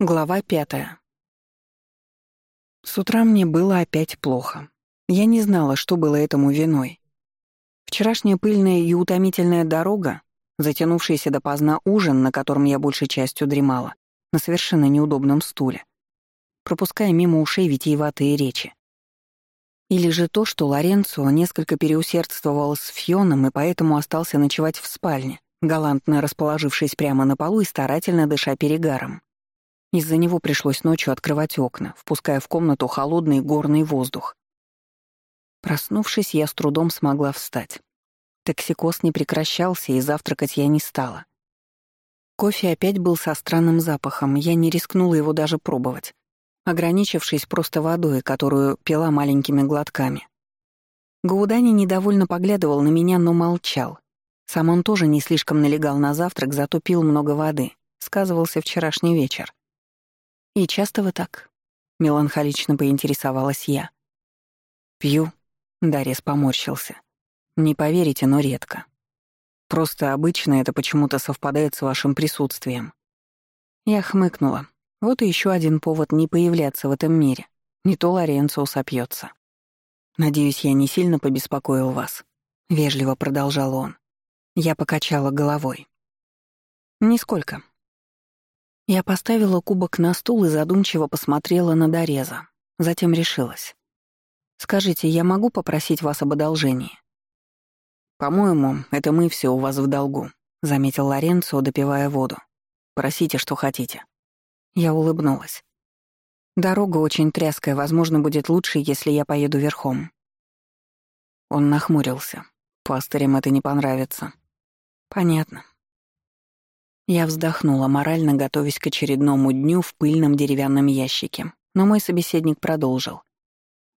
Глава пятая. С утра мне было опять плохо. Я не знала, что было этому виной. Вчерашняя пыльная и утомительная дорога, затянувшийся допоздна ужин, на котором я большей частью дремала, на совершенно неудобном стуле, пропуская мимо ушей витиеватые речи. Или же то, что Лоренцо несколько переусердствовал с Фьоном и поэтому остался ночевать в спальне, галантно расположившись прямо на полу и старательно дыша перегаром. Из-за него пришлось ночью открывать окна, впуская в комнату холодный горный воздух. Проснувшись, я с трудом смогла встать. Токсикоз не прекращался, и завтракать я не стала. Кофе опять был со странным запахом, я не рискнула его даже пробовать, ограничившись просто водой, которую пила маленькими глотками. Гаудани недовольно поглядывал на меня, но молчал. Сам он тоже не слишком налегал на завтрак, зато пил много воды. Сказывался вчерашний вечер. «И часто вы так?» — меланхолично поинтересовалась я. «Пью», — Дарес поморщился. «Не поверите, но редко. Просто обычно это почему-то совпадает с вашим присутствием». Я хмыкнула. Вот и еще один повод не появляться в этом мире. Не то Лоренцо сопьется. «Надеюсь, я не сильно побеспокоил вас», — вежливо продолжал он. Я покачала головой. «Нисколько. Я поставила кубок на стул и задумчиво посмотрела на Дореза. Затем решилась. «Скажите, я могу попросить вас об одолжении?» «По-моему, это мы все у вас в долгу», — заметил Лоренцо, допивая воду. «Просите, что хотите». Я улыбнулась. «Дорога очень тряская, возможно, будет лучше, если я поеду верхом». Он нахмурился. «Пастырям это не понравится». «Понятно. Я вздохнула, морально готовясь к очередному дню в пыльном деревянном ящике, но мой собеседник продолжил.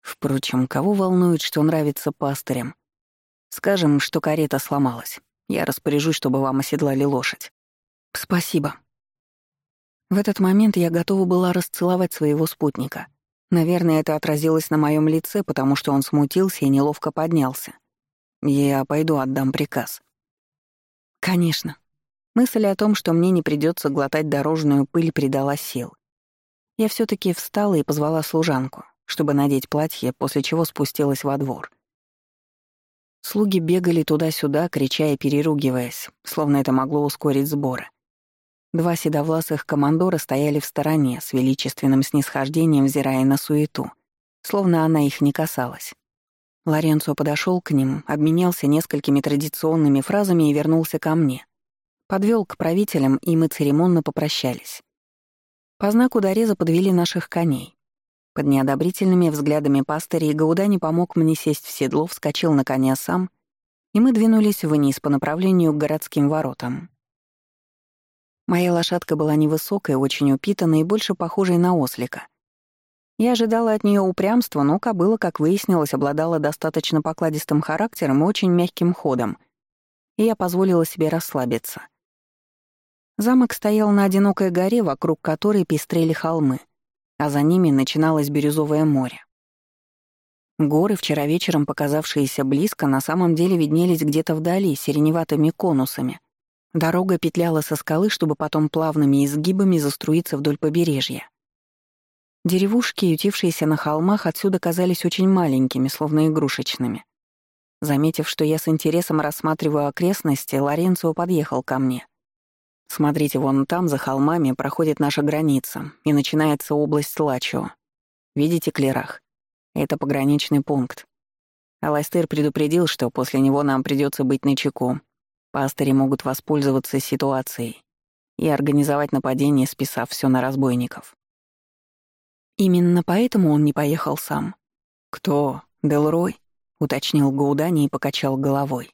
Впрочем, кого волнует, что нравится пастырям? Скажем, что карета сломалась. Я распоряжусь, чтобы вам оседлали лошадь. Спасибо. В этот момент я готова была расцеловать своего спутника. Наверное, это отразилось на моем лице, потому что он смутился и неловко поднялся. Я пойду отдам приказ. Конечно. Мысль о том, что мне не придется глотать дорожную пыль, придала сил. Я все таки встала и позвала служанку, чтобы надеть платье, после чего спустилась во двор. Слуги бегали туда-сюда, крича и переругиваясь, словно это могло ускорить сборы. Два седовласых командора стояли в стороне, с величественным снисхождением взирая на суету, словно она их не касалась. Лоренцо подошел к ним, обменялся несколькими традиционными фразами и вернулся ко мне. Подвел к правителям, и мы церемонно попрощались. По знаку Дореза подвели наших коней. Под неодобрительными взглядами пастыря Гаудани помог мне сесть в седло, вскочил на коня сам, и мы двинулись вниз по направлению к городским воротам. Моя лошадка была невысокой, очень упитанной и больше похожей на ослика. Я ожидала от нее упрямства, но кобыла, как выяснилось, обладала достаточно покладистым характером и очень мягким ходом, и я позволила себе расслабиться. Замок стоял на одинокой горе, вокруг которой пестрели холмы, а за ними начиналось бирюзовое море. Горы, вчера вечером показавшиеся близко, на самом деле виднелись где-то вдали, сиреневатыми конусами. Дорога петляла со скалы, чтобы потом плавными изгибами заструиться вдоль побережья. Деревушки, ютившиеся на холмах, отсюда казались очень маленькими, словно игрушечными. Заметив, что я с интересом рассматриваю окрестности, Лоренцо подъехал ко мне. Смотрите, вон там, за холмами, проходит наша граница, и начинается область Лачо. Видите клерах? Это пограничный пункт. Аластер предупредил, что после него нам придется быть начеку. Пастыри могут воспользоваться ситуацией и организовать нападение, списав все на разбойников. Именно поэтому он не поехал сам. «Кто? Делрой?» — уточнил Гаудани и покачал головой.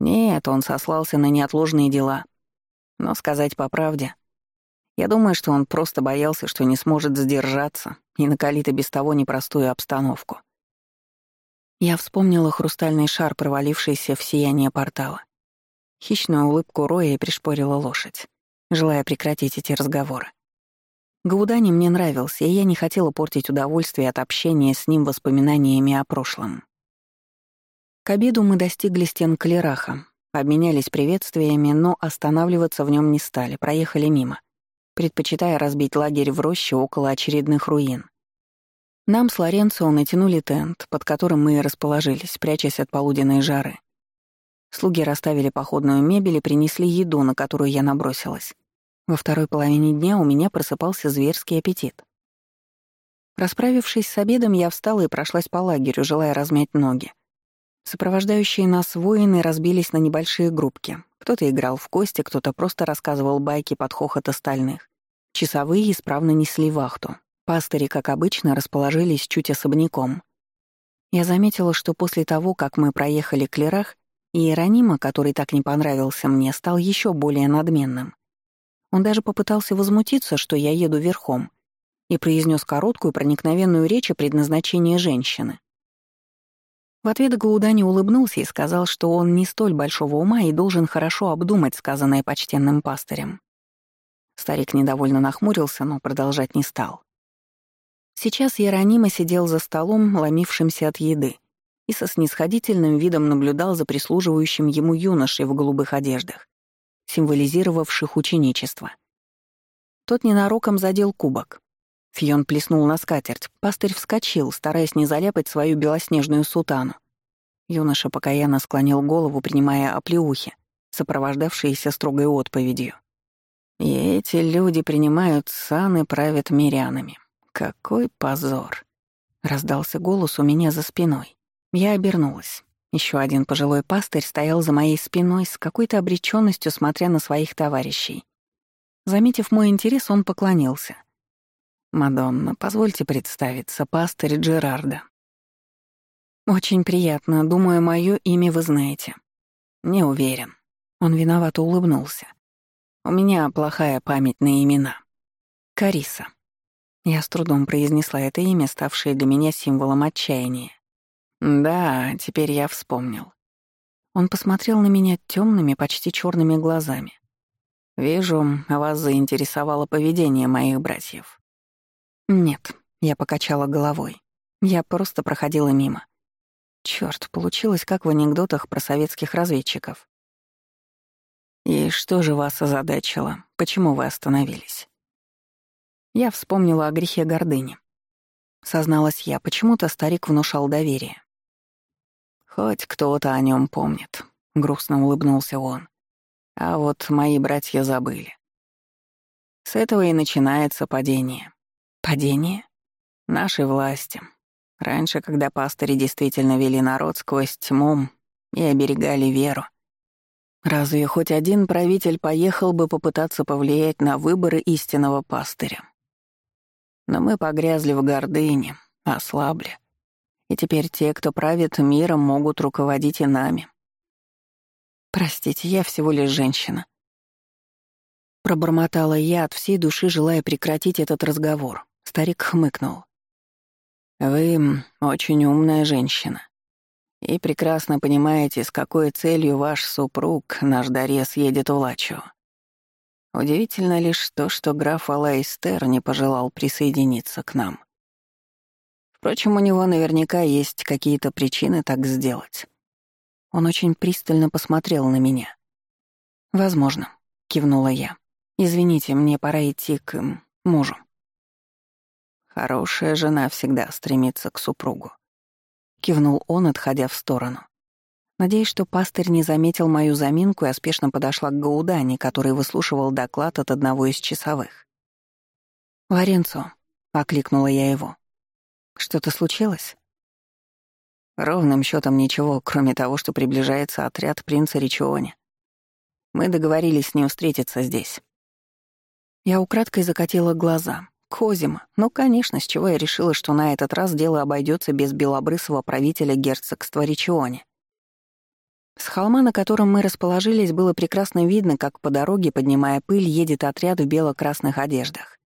«Нет, он сослался на неотложные дела. Но сказать по правде, я думаю, что он просто боялся, что не сможет сдержаться и накалит и без того непростую обстановку. Я вспомнила хрустальный шар, провалившийся в сияние портала. Хищную улыбку Роя пришпорила лошадь, желая прекратить эти разговоры. Гаудани мне нравился, и я не хотела портить удовольствие от общения с ним воспоминаниями о прошлом. К обеду мы достигли стен Клераха, Обменялись приветствиями, но останавливаться в нем не стали, проехали мимо. предпочитая разбить лагерь в роще около очередных руин. Нам с Лоренцо натянули тент, под которым мы и расположились, прячась от полуденной жары. Слуги расставили походную мебель и принесли еду, на которую я набросилась. Во второй половине дня у меня просыпался зверский аппетит. Расправившись с обедом, я встала и прошлась по лагерю, желая размять ноги. Сопровождающие нас воины разбились на небольшие группки. Кто-то играл в кости, кто-то просто рассказывал байки под хохот остальных. Часовые исправно несли вахту. Пастыри, как обычно, расположились чуть особняком. Я заметила, что после того, как мы проехали Клерах, Иеронима, который так не понравился мне, стал еще более надменным. Он даже попытался возмутиться, что я еду верхом, и произнес короткую проникновенную речь о предназначении женщины. В ответ Гаудани улыбнулся и сказал, что он не столь большого ума и должен хорошо обдумать сказанное почтенным пастырем. Старик недовольно нахмурился, но продолжать не стал. Сейчас Яронима сидел за столом, ломившимся от еды, и со снисходительным видом наблюдал за прислуживающим ему юношей в голубых одеждах, символизировавших ученичество. Тот ненароком задел кубок. Фион плеснул на скатерть. Пастырь вскочил, стараясь не заляпать свою белоснежную сутану. Юноша покаянно склонил голову, принимая оплеухи, сопровождавшиеся строгой отповедью. И эти люди принимают сан и правят мирянами. Какой позор! Раздался голос у меня за спиной. Я обернулась. Еще один пожилой пастырь стоял за моей спиной с какой-то обреченностью, смотря на своих товарищей. Заметив мой интерес, он поклонился — «Мадонна, позвольте представиться, пастырь Джерарда». «Очень приятно. Думаю, мое имя вы знаете». «Не уверен». Он виновато улыбнулся. «У меня плохая память на имена». «Кариса». Я с трудом произнесла это имя, ставшее для меня символом отчаяния. «Да, теперь я вспомнил». Он посмотрел на меня темными, почти черными глазами. «Вижу, вас заинтересовало поведение моих братьев. «Нет», — я покачала головой. Я просто проходила мимо. Чёрт, получилось как в анекдотах про советских разведчиков. «И что же вас озадачило? Почему вы остановились?» Я вспомнила о грехе гордыни. Созналась я, почему-то старик внушал доверие. «Хоть кто-то о нем помнит», — грустно улыбнулся он. «А вот мои братья забыли. С этого и начинается падение. Падение? Нашей власти. Раньше, когда пастыри действительно вели народ сквозь тьму и оберегали веру. Разве хоть один правитель поехал бы попытаться повлиять на выборы истинного пастыря? Но мы погрязли в гордыне, ослабли. И теперь те, кто правит миром, могут руководить и нами. Простите, я всего лишь женщина. Пробормотала я от всей души, желая прекратить этот разговор. Старик хмыкнул. «Вы очень умная женщина. И прекрасно понимаете, с какой целью ваш супруг, наш Дарес, едет в Лачо. Удивительно лишь то, что граф Алайстер не пожелал присоединиться к нам. Впрочем, у него наверняка есть какие-то причины так сделать. Он очень пристально посмотрел на меня. «Возможно», — кивнула я. «Извините, мне пора идти к мужу». Хорошая жена всегда стремится к супругу. Кивнул он, отходя в сторону. Надеюсь, что пастырь не заметил мою заминку и спешно подошла к Гаудани, который выслушивал доклад от одного из часовых. «Лоренцо», — окликнула я его. «Что-то случилось?» Ровным счетом ничего, кроме того, что приближается отряд принца Ричиони. Мы договорились с ним встретиться здесь. Я украдкой закатила глаза. Козима. Ну, конечно, с чего я решила, что на этот раз дело обойдется без белобрысого правителя герцогства Ричиони. С холма, на котором мы расположились, было прекрасно видно, как по дороге, поднимая пыль, едет отряд в бело-красных одеждах.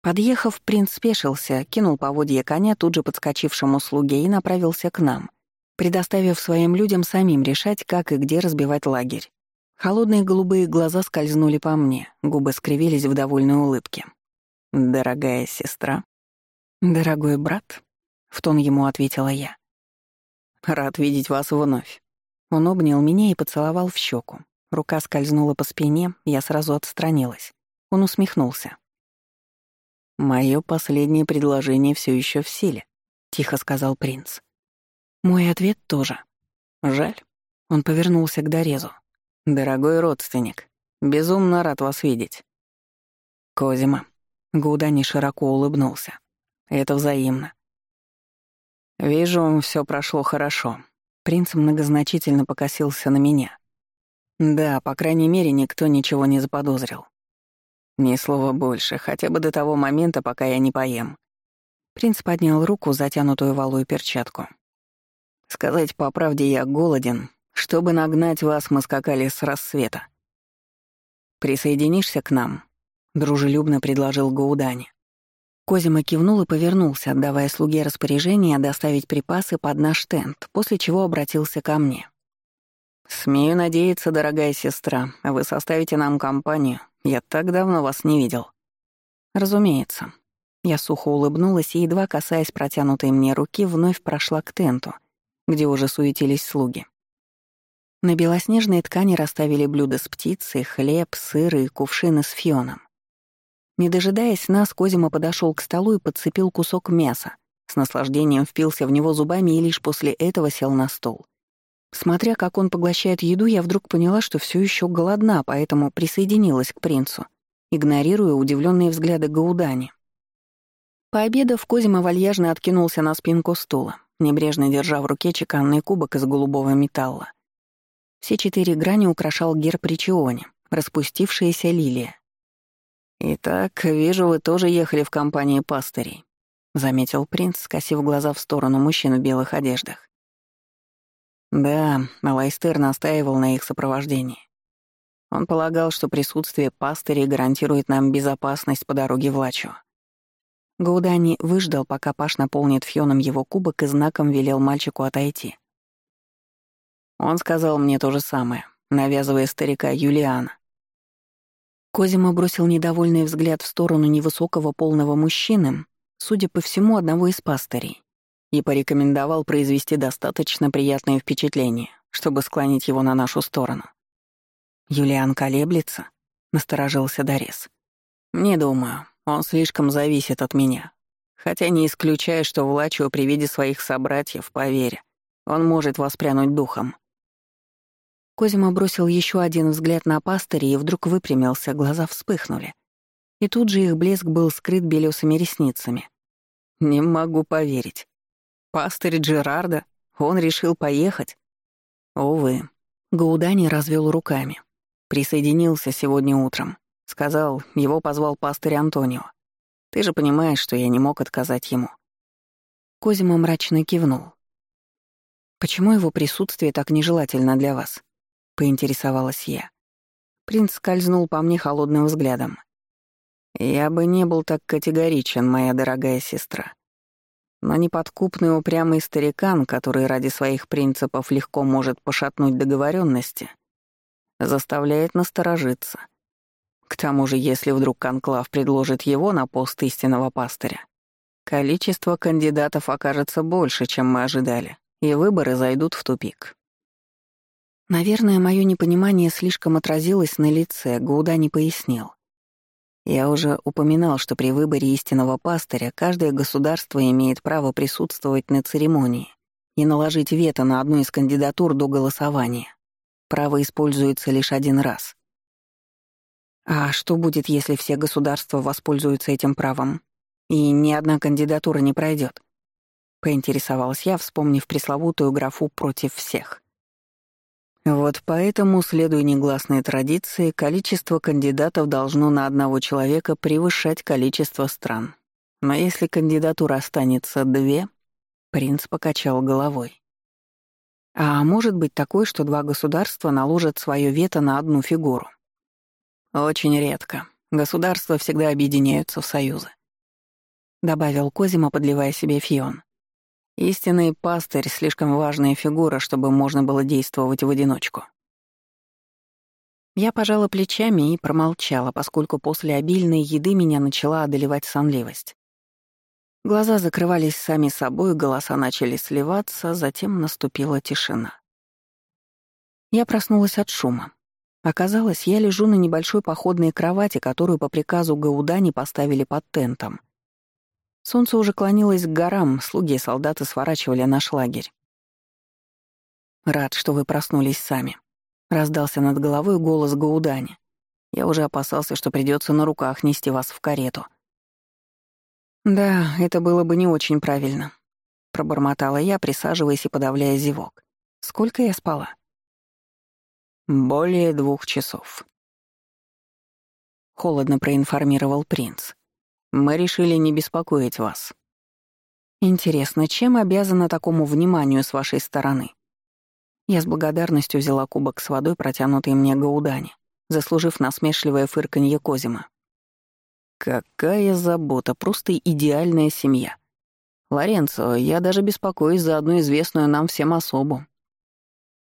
Подъехав, принц спешился, кинул поводья коня тут же подскочившему слуге и направился к нам, предоставив своим людям самим решать, как и где разбивать лагерь. Холодные голубые глаза скользнули по мне, губы скривились в довольной улыбке. «Дорогая сестра». «Дорогой брат», — в тон ему ответила я. «Рад видеть вас вновь». Он обнял меня и поцеловал в щеку. Рука скользнула по спине, я сразу отстранилась. Он усмехнулся. «Мое последнее предложение все еще в силе», — тихо сказал принц. Мой ответ тоже. Жаль. Он повернулся к Дорезу. «Дорогой родственник, безумно рад вас видеть». «Козима». Гудани широко улыбнулся. «Это взаимно». «Вижу, все прошло хорошо». Принц многозначительно покосился на меня. «Да, по крайней мере, никто ничего не заподозрил. Ни слова больше, хотя бы до того момента, пока я не поем». Принц поднял руку, затянутую валую перчатку. «Сказать по правде, я голоден. Чтобы нагнать вас, мы скакали с рассвета. Присоединишься к нам?» — дружелюбно предложил Гаудани. Козима кивнул и повернулся, отдавая слуге распоряжение доставить припасы под наш тент, после чего обратился ко мне. «Смею надеяться, дорогая сестра, вы составите нам компанию. Я так давно вас не видел». «Разумеется». Я сухо улыбнулась и, едва касаясь протянутой мне руки, вновь прошла к тенту, где уже суетились слуги. На белоснежной ткани расставили блюда с птицей, хлеб, сыр и кувшины с фионом. Не дожидаясь нас, Козима подошел к столу и подцепил кусок мяса, с наслаждением впился в него зубами и лишь после этого сел на стол. Смотря как он поглощает еду, я вдруг поняла, что все еще голодна, поэтому присоединилась к принцу, игнорируя удивленные взгляды Гаудани. Пообедав, Козима вальяжно откинулся на спинку стула, небрежно держа в руке чеканный кубок из голубого металла. Все четыре грани украшал герб Ричиони, распустившаяся лилия. «Итак, вижу, вы тоже ехали в компании пастырей», — заметил принц, скосив глаза в сторону мужчин в белых одеждах. Да, Алайстер настаивал на их сопровождении. Он полагал, что присутствие пастырей гарантирует нам безопасность по дороге в Лачу. Гаудани выждал, пока Паш наполнит фьоном его кубок и знаком велел мальчику отойти. Он сказал мне то же самое, навязывая старика Юлиана. Козима бросил недовольный взгляд в сторону невысокого полного мужчины, судя по всему, одного из пастырей и порекомендовал произвести достаточно приятное впечатление, чтобы склонить его на нашу сторону. «Юлиан колеблется?» — насторожился Дорес. «Не думаю. Он слишком зависит от меня. Хотя не исключаю, что Влачио при виде своих собратьев, поверь, он может воспрянуть духом». Козима бросил еще один взгляд на пастыря и вдруг выпрямился, глаза вспыхнули. И тут же их блеск был скрыт белесыми ресницами. «Не могу поверить. Пастырь Джерарда? Он решил поехать? Увы. Гаудани развел руками. Присоединился сегодня утром. Сказал, его позвал пастырь Антонио. Ты же понимаешь, что я не мог отказать ему. Козима мрачно кивнул. «Почему его присутствие так нежелательно для вас?» — поинтересовалась я. Принц скользнул по мне холодным взглядом. «Я бы не был так категоричен, моя дорогая сестра. Но неподкупный упрямый старикан, который ради своих принципов легко может пошатнуть договоренности, заставляет насторожиться. К тому же, если вдруг Конклав предложит его на пост истинного пастыря, количество кандидатов окажется больше, чем мы ожидали, и выборы зайдут в тупик. Наверное, мое непонимание слишком отразилось на лице, Гуда не пояснил. Я уже упоминал, что при выборе истинного пастыря каждое государство имеет право присутствовать на церемонии и наложить вето на одну из кандидатур до голосования. Право используется лишь один раз. А что будет, если все государства воспользуются этим правом, и ни одна кандидатура не пройдет? Поинтересовалась я, вспомнив пресловутую графу «против всех». Вот поэтому, следуя негласной традиции, количество кандидатов должно на одного человека превышать количество стран. Но если кандидатура останется две, принц покачал головой. А может быть такое, что два государства наложат свое вето на одну фигуру? Очень редко. Государства всегда объединяются в союзы. Добавил Козима, подливая себе фион. Истинный пастырь — слишком важная фигура, чтобы можно было действовать в одиночку. Я пожала плечами и промолчала, поскольку после обильной еды меня начала одолевать сонливость. Глаза закрывались сами собой, голоса начали сливаться, затем наступила тишина. Я проснулась от шума. Оказалось, я лежу на небольшой походной кровати, которую по приказу Гаудани поставили под тентом. Солнце уже клонилось к горам, слуги и солдаты сворачивали наш лагерь. «Рад, что вы проснулись сами», — раздался над головой голос Гаудани. Я уже опасался, что придется на руках нести вас в карету. «Да, это было бы не очень правильно», — пробормотала я, присаживаясь и подавляя зевок. «Сколько я спала?» «Более двух часов», — холодно проинформировал принц. «Мы решили не беспокоить вас». «Интересно, чем обязана такому вниманию с вашей стороны?» Я с благодарностью взяла кубок с водой, протянутый мне Гаудани, заслужив насмешливое фырканье Козима. «Какая забота, просто идеальная семья. Лоренцо, я даже беспокоюсь за одну известную нам всем особу».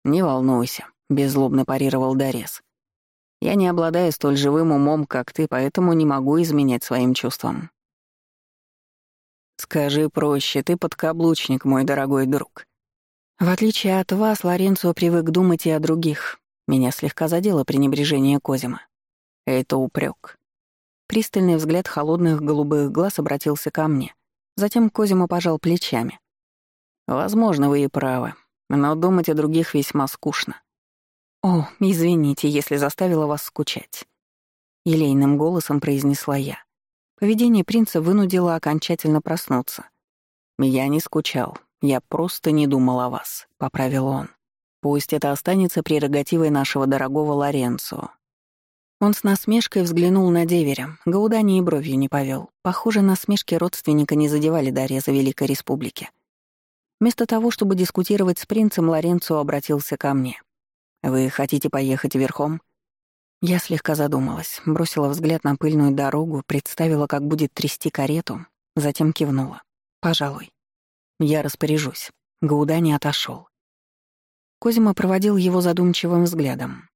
«Не волнуйся, — беззлобно парировал Дарес. «Я не обладаю столь живым умом, как ты, поэтому не могу изменять своим чувствам». «Скажи проще, ты подкаблучник, мой дорогой друг». В отличие от вас, Лоренцо привык думать и о других. Меня слегка задело пренебрежение Козима. Это упрек. Пристальный взгляд холодных голубых глаз обратился ко мне. Затем Козима пожал плечами. «Возможно, вы и правы, но думать о других весьма скучно. «О, извините, если заставила вас скучать», — елейным голосом произнесла я. Поведение принца вынудило окончательно проснуться. «Я не скучал, я просто не думал о вас», — поправил он. «Пусть это останется прерогативой нашего дорогого Лоренцо». Он с насмешкой взглянул на деверя, Гаудани и бровью не повел. Похоже, насмешки родственника не задевали Дарья за Великой Республики. Вместо того, чтобы дискутировать с принцем, Лоренцо обратился ко мне. «Вы хотите поехать верхом?» Я слегка задумалась, бросила взгляд на пыльную дорогу, представила, как будет трясти карету, затем кивнула. «Пожалуй. Я распоряжусь». Гауда не отошел. Козима проводил его задумчивым взглядом.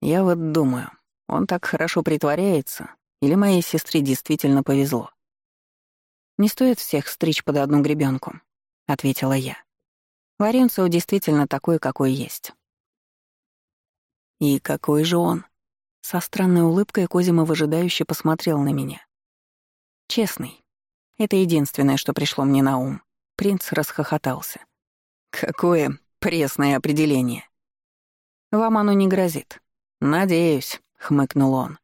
«Я вот думаю, он так хорошо притворяется, или моей сестре действительно повезло?» «Не стоит всех стричь под одну гребенку, ответила я. Лоренцо действительно такой, какой есть. И какой же он? Со странной улыбкой Козима выжидающе посмотрел на меня. Честный. Это единственное, что пришло мне на ум. Принц расхохотался. Какое пресное определение. Вам оно не грозит. Надеюсь, хмыкнул он.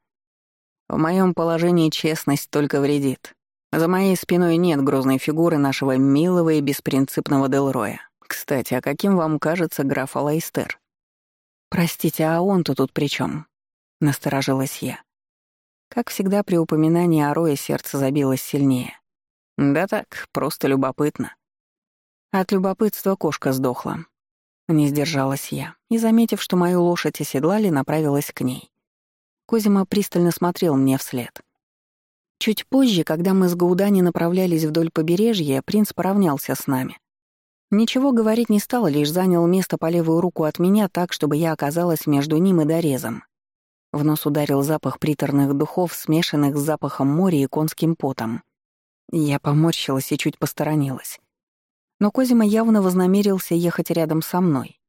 В моем положении честность только вредит. За моей спиной нет грозной фигуры нашего милого и беспринципного Делроя. Кстати, а каким вам кажется граф Алайстер? «Простите, а он-то тут при чем? насторожилась я. Как всегда, при упоминании о Рое сердце забилось сильнее. «Да так, просто любопытно». От любопытства кошка сдохла. Не сдержалась я, и, заметив, что мою лошадь оседлали, направилась к ней. Козима пристально смотрел мне вслед. Чуть позже, когда мы с Гаудани направлялись вдоль побережья, принц поравнялся с нами. Ничего говорить не стал, лишь занял место по левую руку от меня так, чтобы я оказалась между ним и дорезом. В нос ударил запах приторных духов, смешанных с запахом моря и конским потом. Я поморщилась и чуть посторонилась. Но Козима явно вознамерился ехать рядом со мной.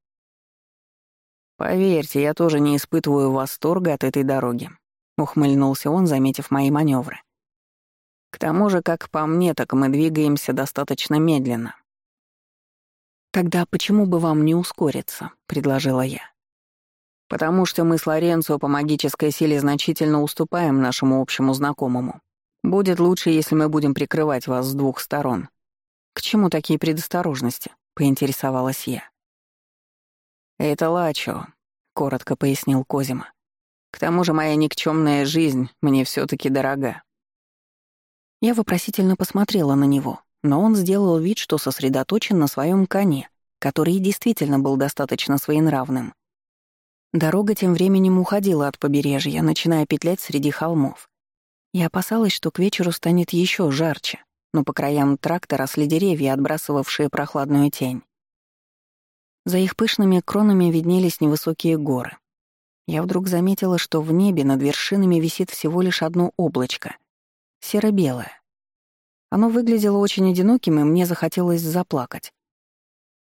«Поверьте, я тоже не испытываю восторга от этой дороги», — ухмыльнулся он, заметив мои маневры. «К тому же, как по мне, так мы двигаемся достаточно медленно. «Тогда почему бы вам не ускориться?» — предложила я. «Потому что мы с Лоренцо по магической силе значительно уступаем нашему общему знакомому. Будет лучше, если мы будем прикрывать вас с двух сторон». «К чему такие предосторожности?» — поинтересовалась я. «Это Лачо», — коротко пояснил Козима. «К тому же моя никчемная жизнь мне все таки дорога». Я вопросительно посмотрела на него но он сделал вид, что сосредоточен на своем коне, который действительно был достаточно своенравным. Дорога тем временем уходила от побережья, начиная петлять среди холмов. Я опасалась, что к вечеру станет еще жарче, но по краям тракта росли деревья, отбрасывавшие прохладную тень. За их пышными кронами виднелись невысокие горы. Я вдруг заметила, что в небе над вершинами висит всего лишь одно облачко — серо-белое. Оно выглядело очень одиноким, и мне захотелось заплакать.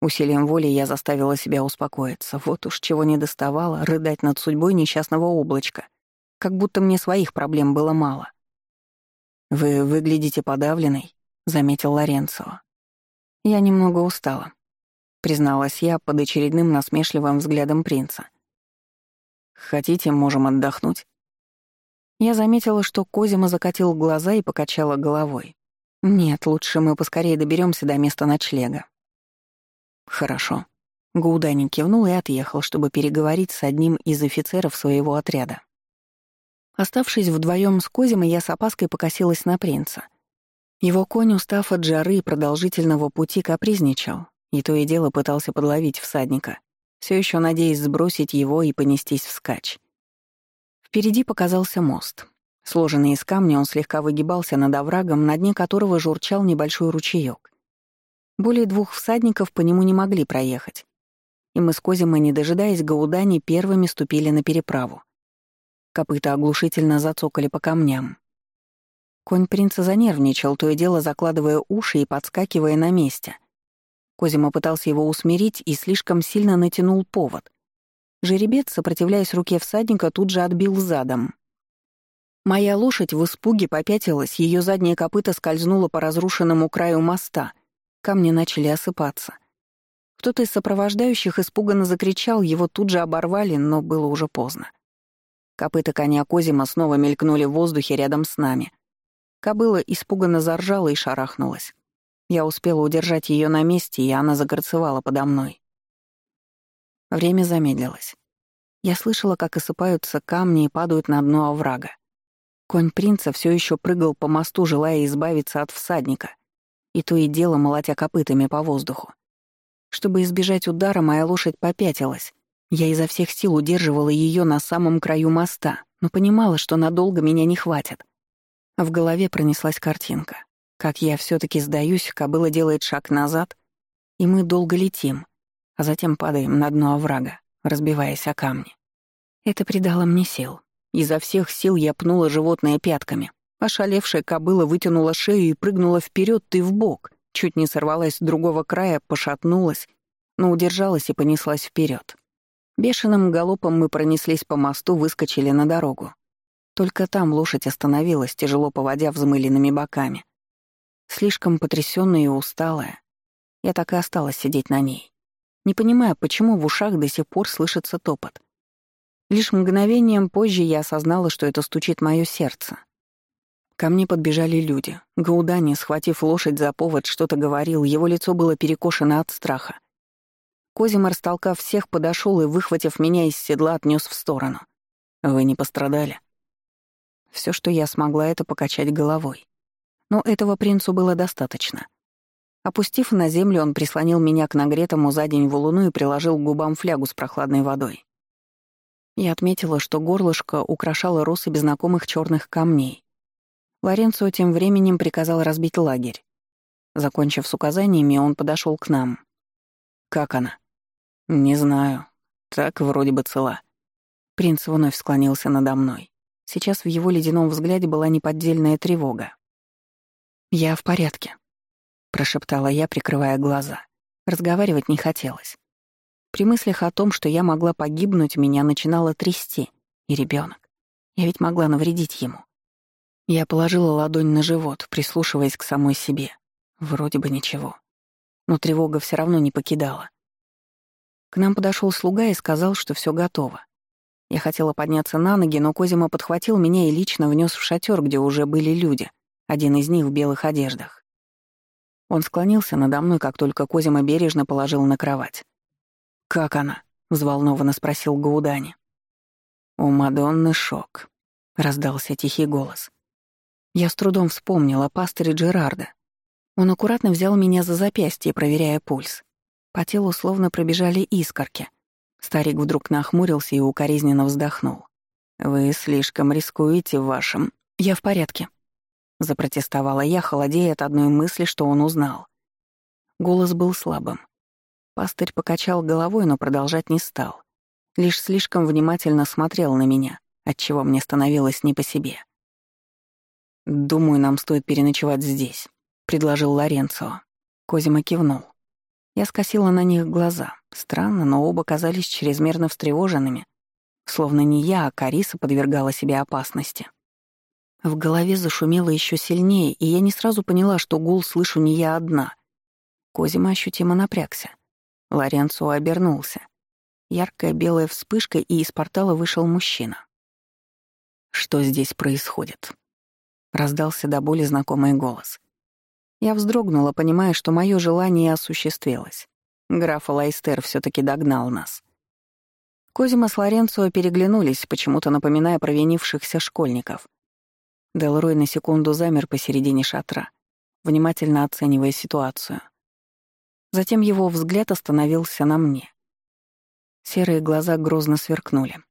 Усилием воли я заставила себя успокоиться. Вот уж чего не доставало, рыдать над судьбой несчастного облачка. Как будто мне своих проблем было мало. «Вы выглядите подавленной», — заметил Лоренцо. «Я немного устала», — призналась я под очередным насмешливым взглядом принца. «Хотите, можем отдохнуть?» Я заметила, что Козима закатил глаза и покачала головой. «Нет, лучше мы поскорее доберемся до места ночлега». «Хорошо». Гаудани кивнул и отъехал, чтобы переговорить с одним из офицеров своего отряда. Оставшись вдвоем с Козимой, я с опаской покосилась на принца. Его конь, устав от жары и продолжительного пути, капризничал, и то и дело пытался подловить всадника, все еще надеясь сбросить его и понестись вскачь. Впереди показался мост. Сложенный из камня, он слегка выгибался над оврагом, на дне которого журчал небольшой ручеёк. Более двух всадников по нему не могли проехать. И мы с Козимой, не дожидаясь Гаудани, первыми ступили на переправу. Копыта оглушительно зацокали по камням. Конь принца занервничал, то и дело закладывая уши и подскакивая на месте. Козима пытался его усмирить и слишком сильно натянул повод. Жеребец, сопротивляясь руке всадника, тут же отбил задом. Моя лошадь в испуге попятилась, ее заднее копыто скользнуло по разрушенному краю моста. Камни начали осыпаться. Кто-то из сопровождающих испуганно закричал, его тут же оборвали, но было уже поздно. Копыта коня Козима снова мелькнули в воздухе рядом с нами. Кобыла испуганно заржала и шарахнулась. Я успела удержать ее на месте, и она загорцевала подо мной. Время замедлилось. Я слышала, как осыпаются камни и падают на дно оврага. Конь принца все еще прыгал по мосту, желая избавиться от всадника, и то и дело молотя копытами по воздуху. Чтобы избежать удара, моя лошадь попятилась. Я изо всех сил удерживала ее на самом краю моста, но понимала, что надолго меня не хватит. В голове пронеслась картинка. Как я все таки сдаюсь, кобыла делает шаг назад, и мы долго летим, а затем падаем на дно оврага, разбиваясь о камни. Это придало мне сил. Изо всех сил я пнула животное пятками. Ошалевшая кобыла вытянула шею и прыгнула вперед и в бок, чуть не сорвалась с другого края, пошатнулась, но удержалась и понеслась вперед. Бешеным галопом мы пронеслись по мосту, выскочили на дорогу. Только там лошадь остановилась, тяжело поводя взмыленными боками. Слишком потрясённая и усталая, я так и осталась сидеть на ней не понимая, почему в ушах до сих пор слышится топот. Лишь мгновением позже я осознала, что это стучит мое сердце. Ко мне подбежали люди. Гаудани, схватив лошадь за повод, что-то говорил, его лицо было перекошено от страха. Козимар, столкав всех, подошел и, выхватив меня из седла, отнес в сторону. «Вы не пострадали?» Все, что я смогла, это покачать головой. Но этого принцу было достаточно. Опустив на землю, он прислонил меня к нагретому за день валуну и приложил к губам флягу с прохладной водой. Я отметила, что горлышко украшало россыпь знакомых черных камней. Лоренцо тем временем приказал разбить лагерь. Закончив с указаниями, он подошел к нам. «Как она?» «Не знаю. Так вроде бы цела». Принц вновь склонился надо мной. Сейчас в его ледяном взгляде была неподдельная тревога. «Я в порядке», — прошептала я, прикрывая глаза. Разговаривать не хотелось. При мыслях о том, что я могла погибнуть, меня начинало трясти. И ребенок. Я ведь могла навредить ему. Я положила ладонь на живот, прислушиваясь к самой себе. Вроде бы ничего. Но тревога все равно не покидала. К нам подошел слуга и сказал, что все готово. Я хотела подняться на ноги, но Козима подхватил меня и лично внес в шатер, где уже были люди, один из них в белых одеждах. Он склонился надо мной, как только Козима бережно положил на кровать. «Как она?» — взволнованно спросил Гаудани. «У Мадонны шок», — раздался тихий голос. Я с трудом вспомнила пастыря Джерарда. Он аккуратно взял меня за запястье, проверяя пульс. По телу словно пробежали искорки. Старик вдруг нахмурился и укоризненно вздохнул. «Вы слишком рискуете в вашем...» «Я в порядке», Запротестовала я, холодея от одной мысли, что он узнал. Голос был слабым. Пастырь покачал головой, но продолжать не стал. Лишь слишком внимательно смотрел на меня, отчего мне становилось не по себе. «Думаю, нам стоит переночевать здесь», — предложил Лоренцо. Козима кивнул. Я скосила на них глаза. Странно, но оба казались чрезмерно встревоженными, словно не я, а Кариса подвергала себе опасности. В голове зашумело еще сильнее, и я не сразу поняла, что гул слышу не я одна. Козима ощутимо напрягся. Лоренцо обернулся. Яркая белая вспышка, и из портала вышел мужчина. «Что здесь происходит?» Раздался до боли знакомый голос. Я вздрогнула, понимая, что мое желание осуществилось. Граф Лайстер все таки догнал нас. Козима с Лоренцо переглянулись, почему-то напоминая провинившихся школьников. Делрой на секунду замер посередине шатра, внимательно оценивая ситуацию. Затем его взгляд остановился на мне. Серые глаза грозно сверкнули.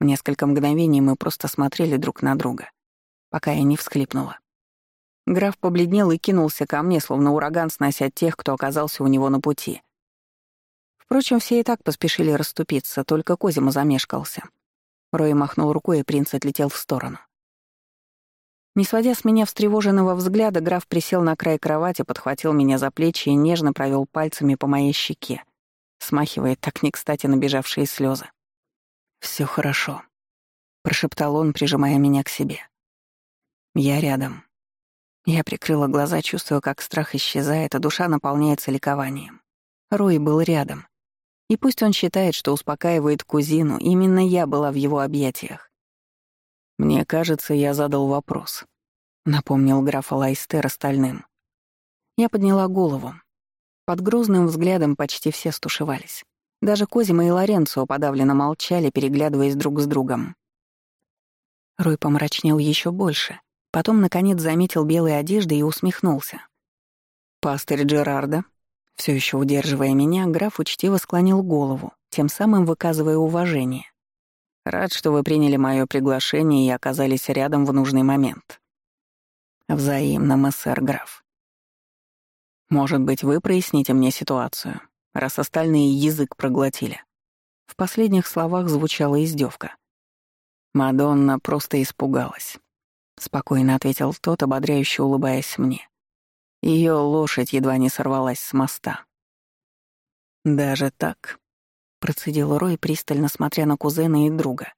Несколько мгновений мы просто смотрели друг на друга, пока я не всхлипнула. Граф побледнел и кинулся ко мне, словно ураган снося тех, кто оказался у него на пути. Впрочем, все и так поспешили расступиться, только Козима замешкался. Рой махнул рукой, и принц отлетел в сторону. Не сводя с меня встревоженного взгляда, граф присел на край кровати, подхватил меня за плечи и нежно провел пальцами по моей щеке, смахивая так не кстати набежавшие слезы. Все хорошо», — прошептал он, прижимая меня к себе. «Я рядом». Я прикрыла глаза, чувствуя, как страх исчезает, а душа наполняется ликованием. Рой был рядом. И пусть он считает, что успокаивает кузину, именно я была в его объятиях. «Мне кажется, я задал вопрос», — напомнил граф Лайстер остальным. Я подняла голову. Под грозным взглядом почти все стушевались. Даже Козима и Лоренцо подавленно молчали, переглядываясь друг с другом. Рой помрачнел еще больше. Потом, наконец, заметил белые одежды и усмехнулся. «Пастырь Джерарда», все еще удерживая меня, граф учтиво склонил голову, тем самым выказывая уважение. Рад, что вы приняли мое приглашение и оказались рядом в нужный момент. Взаимно, мессер граф. Может быть, вы проясните мне ситуацию, раз остальные язык проглотили. В последних словах звучала издевка. Мадонна просто испугалась. Спокойно ответил тот, ободряюще улыбаясь мне. Ее лошадь едва не сорвалась с моста. Даже так. Процедил Рой, пристально смотря на кузена и друга.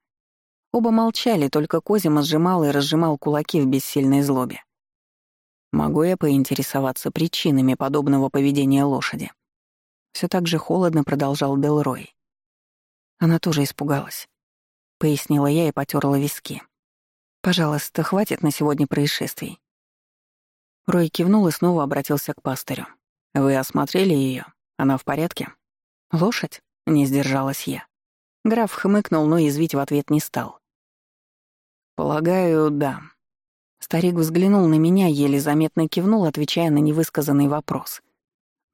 Оба молчали, только Козима сжимал и разжимал кулаки в бессильной злобе. Могу я поинтересоваться причинами подобного поведения лошади? Все так же холодно продолжал Делрой. Она тоже испугалась. Пояснила я и потерла виски. «Пожалуйста, хватит на сегодня происшествий». Рой кивнул и снова обратился к пастырю. «Вы осмотрели ее? Она в порядке?» «Лошадь?» Не сдержалась я. Граф хмыкнул, но извить в ответ не стал. «Полагаю, да». Старик взглянул на меня, еле заметно кивнул, отвечая на невысказанный вопрос.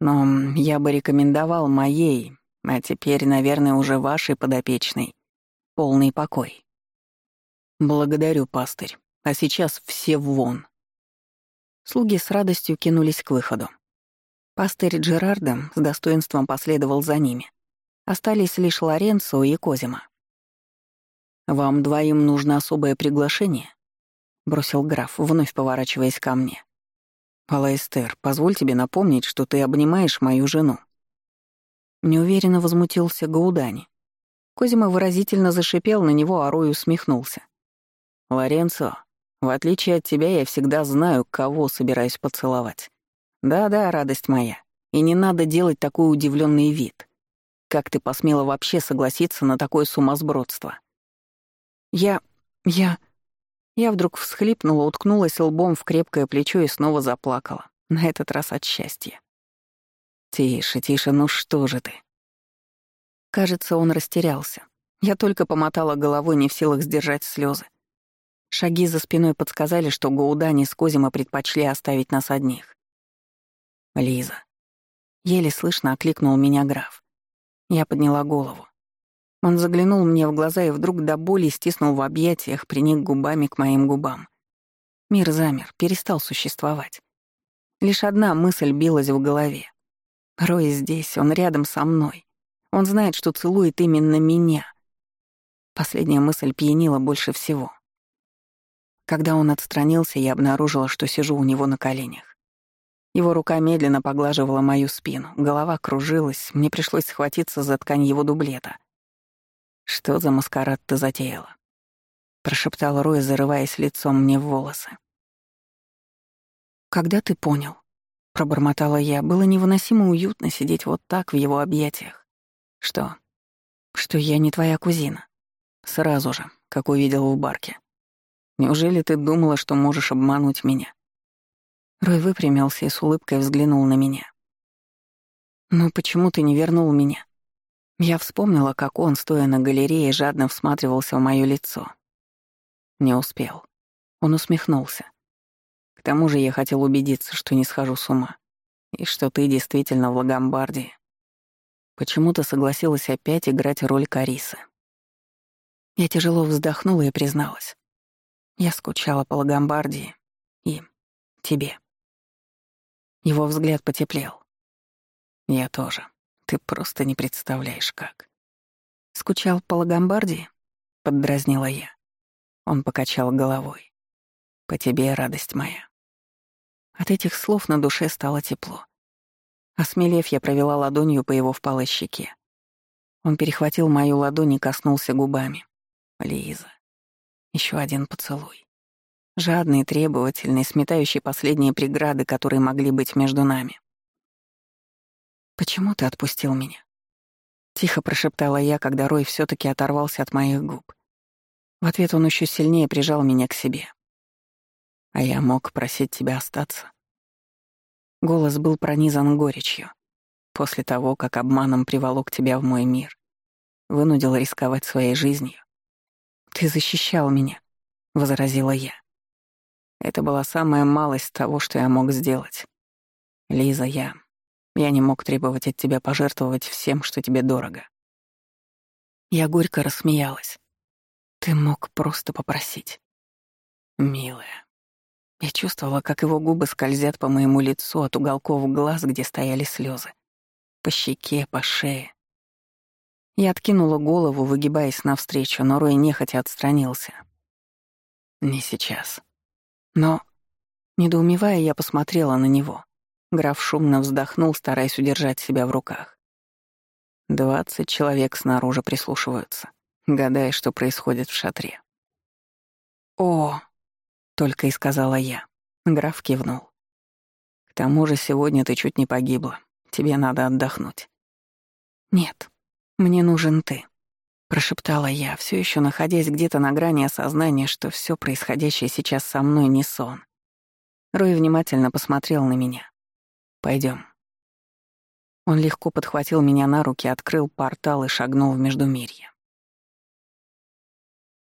«Но я бы рекомендовал моей, а теперь, наверное, уже вашей подопечной, полный покой». «Благодарю, пастырь. А сейчас все вон». Слуги с радостью кинулись к выходу. Пастырь Джерарда с достоинством последовал за ними. Остались лишь Лоренцо и Козима. «Вам двоим нужно особое приглашение?» — бросил граф, вновь поворачиваясь ко мне. «Алайстер, позволь тебе напомнить, что ты обнимаешь мою жену». Неуверенно возмутился Гаудани. Козима выразительно зашипел на него, а Рой усмехнулся. «Лоренцо, в отличие от тебя, я всегда знаю, кого собираюсь поцеловать. Да-да, радость моя. И не надо делать такой удивленный вид. Как ты посмела вообще согласиться на такое сумасбродство? Я... я... Я вдруг всхлипнула, уткнулась лбом в крепкое плечо и снова заплакала. На этот раз от счастья. «Тише, тише, ну что же ты?» Кажется, он растерялся. Я только помотала головой, не в силах сдержать слезы. Шаги за спиной подсказали, что Гоудани с Козима предпочли оставить нас одних. «Лиза». Еле слышно окликнул меня граф. Я подняла голову. Он заглянул мне в глаза и вдруг до боли стиснул в объятиях, приник губами к моим губам. Мир замер, перестал существовать. Лишь одна мысль билась в голове. Рой здесь, он рядом со мной. Он знает, что целует именно меня. Последняя мысль пьянила больше всего. Когда он отстранился, я обнаружила, что сижу у него на коленях. Его рука медленно поглаживала мою спину, голова кружилась, мне пришлось схватиться за ткань его дублета. «Что за маскарад ты затеяла?» — прошептал Рой, зарываясь лицом мне в волосы. «Когда ты понял?» — пробормотала я. Было невыносимо уютно сидеть вот так в его объятиях. «Что?» «Что я не твоя кузина?» «Сразу же, как увидел в барке. Неужели ты думала, что можешь обмануть меня?» Рой выпрямился и с улыбкой взглянул на меня. «Ну почему ты не вернул меня?» Я вспомнила, как он, стоя на галерее, жадно всматривался в моё лицо. Не успел. Он усмехнулся. К тому же я хотел убедиться, что не схожу с ума, и что ты действительно в Лагомбардии. Почему-то согласилась опять играть роль Карисы. Я тяжело вздохнула и призналась. Я скучала по Лагомбардии и тебе. Его взгляд потеплел. Я тоже. Ты просто не представляешь, как. Скучал по Лагомбардии? Поддразнила я. Он покачал головой. По тебе, радость моя. От этих слов на душе стало тепло. Осмелев, я провела ладонью по его впалой щеке. Он перехватил мою ладонь и коснулся губами. Лиза. Еще один поцелуй. Жадный, требовательный, сметающий последние преграды, которые могли быть между нами. «Почему ты отпустил меня?» Тихо прошептала я, когда Рой все таки оторвался от моих губ. В ответ он еще сильнее прижал меня к себе. «А я мог просить тебя остаться?» Голос был пронизан горечью. После того, как обманом приволок тебя в мой мир, вынудил рисковать своей жизнью. «Ты защищал меня», — возразила я. Это была самая малость того, что я мог сделать. Лиза, я... Я не мог требовать от тебя пожертвовать всем, что тебе дорого. Я горько рассмеялась. Ты мог просто попросить. Милая. Я чувствовала, как его губы скользят по моему лицу от уголков глаз, где стояли слезы, По щеке, по шее. Я откинула голову, выгибаясь навстречу, но Рой нехотя отстранился. Не сейчас. Но, недоумевая, я посмотрела на него. Граф шумно вздохнул, стараясь удержать себя в руках. Двадцать человек снаружи прислушиваются, гадая, что происходит в шатре. «О!» — только и сказала я. Граф кивнул. «К тому же сегодня ты чуть не погибла. Тебе надо отдохнуть». «Нет, мне нужен ты», — прошептала я, все еще находясь где-то на грани осознания, что все происходящее сейчас со мной не сон. Рой внимательно посмотрел на меня. Пойдем. Он легко подхватил меня на руки, открыл портал и шагнул в Междумирье.